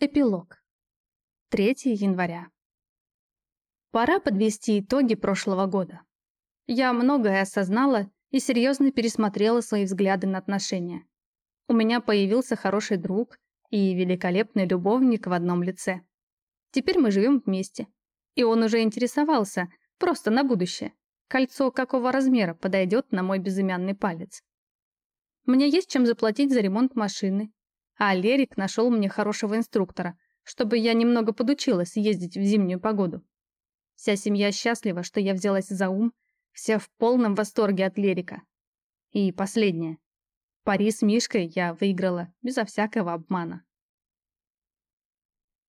Эпилог. 3 января. Пора подвести итоги прошлого года. Я многое осознала и серьезно пересмотрела свои взгляды на отношения. У меня появился хороший друг и великолепный любовник в одном лице. Теперь мы живем вместе. И он уже интересовался, просто на будущее. Кольцо какого размера подойдет на мой безымянный палец. Мне есть чем заплатить за ремонт машины, а Лерик нашел мне хорошего инструктора, чтобы я немного подучилась ездить в зимнюю погоду. Вся семья счастлива, что я взялась за ум, все в полном восторге от Лерика. И последнее. Пари с Мишкой я выиграла безо всякого обмана.